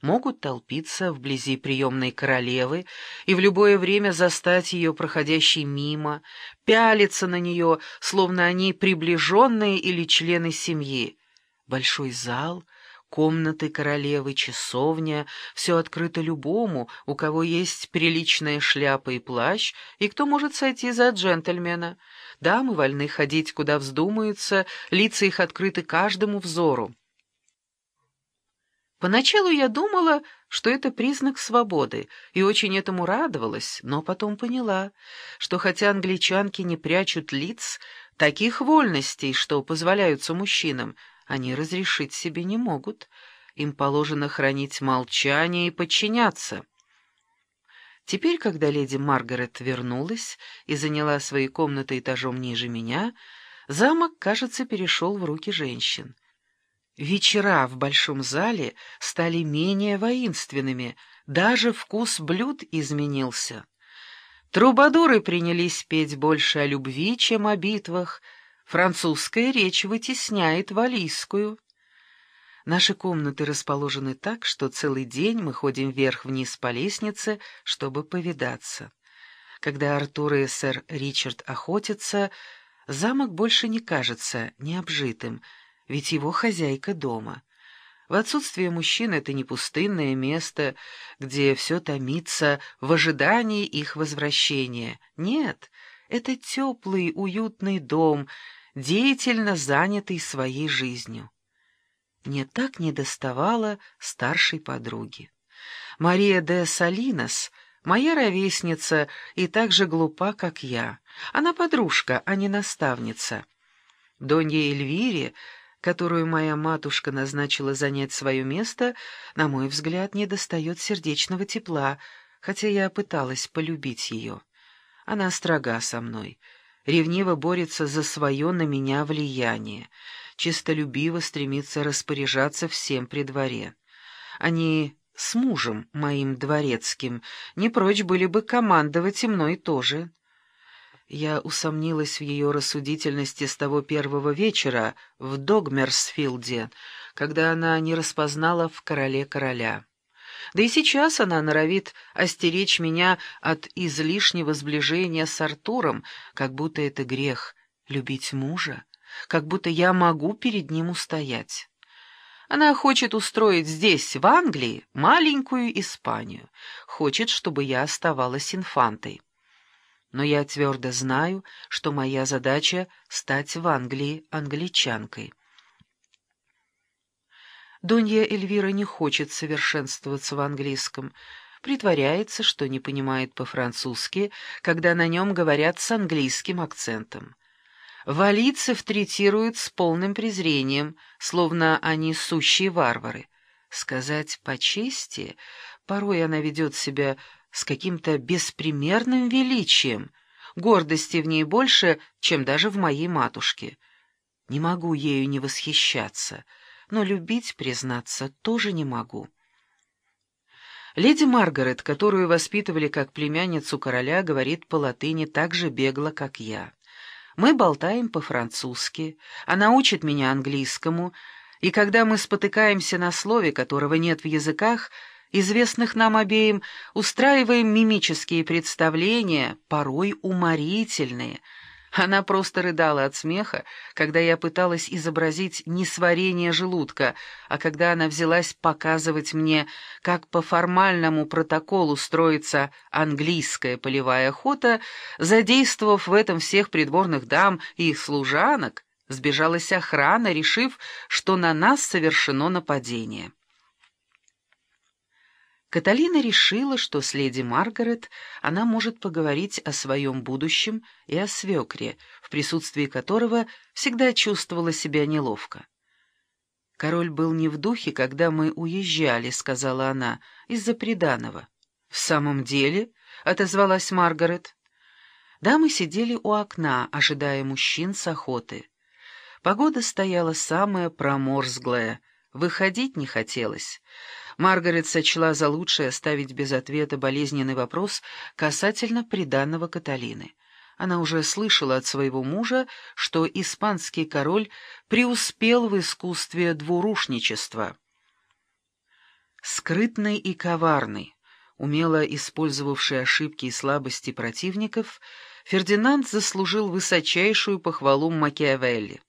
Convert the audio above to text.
могут толпиться вблизи приемной королевы и в любое время застать ее проходящей мимо, пялиться на нее, словно они приближенные или члены семьи. Большой зал, комнаты королевы, часовня — все открыто любому, у кого есть приличная шляпа и плащ, и кто может сойти за джентльмена. Дамы вольны ходить, куда вздумаются, лица их открыты каждому взору. Поначалу я думала, что это признак свободы, и очень этому радовалась, но потом поняла, что хотя англичанки не прячут лиц, таких вольностей, что позволяются мужчинам, они разрешить себе не могут. Им положено хранить молчание и подчиняться. Теперь, когда леди Маргарет вернулась и заняла свои комнаты этажом ниже меня, замок, кажется, перешел в руки женщин. Вечера в большом зале стали менее воинственными, даже вкус блюд изменился. Трубадуры принялись петь больше о любви, чем о битвах, французская речь вытесняет валийскую. Наши комнаты расположены так, что целый день мы ходим вверх-вниз по лестнице, чтобы повидаться. Когда Артур и сэр Ричард охотятся, замок больше не кажется необжитым, ведь его хозяйка дома. В отсутствие мужчин это не пустынное место, где все томится в ожидании их возвращения. Нет, это теплый, уютный дом, деятельно занятый своей жизнью. Мне так недоставало старшей подруги. Мария де Салинос — моя ровесница и так же глупа, как я. Она подружка, а не наставница. Донья Эльвире которую моя матушка назначила занять свое место, на мой взгляд, не достает сердечного тепла, хотя я пыталась полюбить ее. Она строга со мной, ревниво борется за свое на меня влияние, чистолюбиво стремится распоряжаться всем при дворе. Они с мужем моим дворецким не прочь были бы командовать и мной тоже». Я усомнилась в ее рассудительности с того первого вечера в Догмерсфилде, когда она не распознала в короле короля. Да и сейчас она норовит остеречь меня от излишнего сближения с Артуром, как будто это грех — любить мужа, как будто я могу перед ним устоять. Она хочет устроить здесь, в Англии, маленькую Испанию, хочет, чтобы я оставалась инфантой но я твердо знаю, что моя задача — стать в Англии англичанкой. Донья Эльвира не хочет совершенствоваться в английском, притворяется, что не понимает по-французски, когда на нем говорят с английским акцентом. Валийцев третируют с полным презрением, словно они сущие варвары. Сказать по чести, порой она ведет себя с каким-то беспримерным величием. Гордости в ней больше, чем даже в моей матушке. Не могу ею не восхищаться, но любить, признаться, тоже не могу. Леди Маргарет, которую воспитывали как племянницу короля, говорит по-латыни так же бегло, как я. Мы болтаем по-французски, она учит меня английскому, и когда мы спотыкаемся на слове, которого нет в языках, известных нам обеим, устраиваем мимические представления, порой уморительные. Она просто рыдала от смеха, когда я пыталась изобразить несварение желудка, а когда она взялась показывать мне, как по формальному протоколу строится английская полевая охота, задействовав в этом всех придворных дам и их служанок, сбежалась охрана, решив, что на нас совершено нападение. Каталина решила, что с леди Маргарет она может поговорить о своем будущем и о свекре, в присутствии которого всегда чувствовала себя неловко. «Король был не в духе, когда мы уезжали», — сказала она, — «из-за приданого». «В самом деле?» — отозвалась Маргарет. Да, мы сидели у окна, ожидая мужчин с охоты. Погода стояла самая проморзглая, выходить не хотелось. Маргарет сочла за лучшее оставить без ответа болезненный вопрос касательно приданного Каталины. Она уже слышала от своего мужа, что испанский король преуспел в искусстве двурушничества. Скрытный и коварный, умело использовавший ошибки и слабости противников, Фердинанд заслужил высочайшую похвалу Макиавелли.